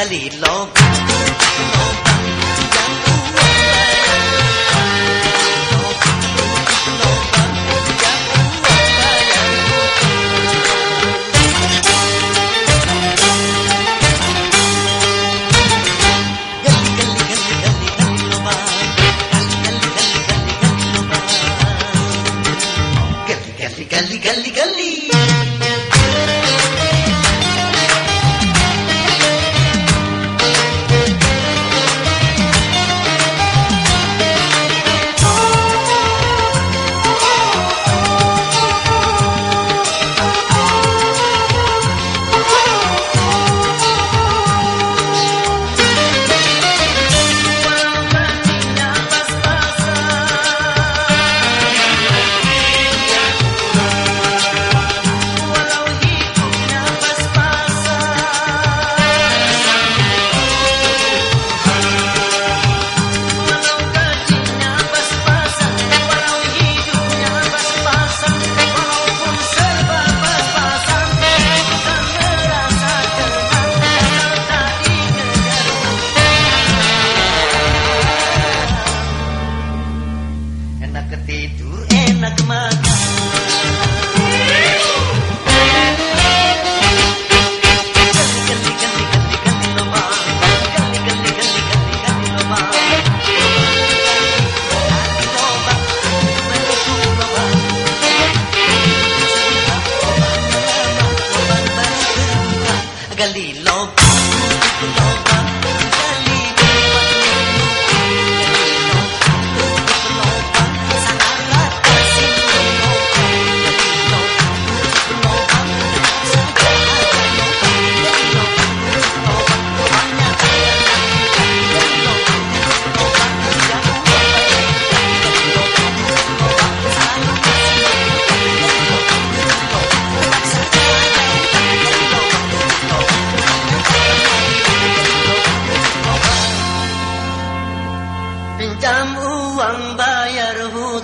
gali long Jiggly Loba. يرهو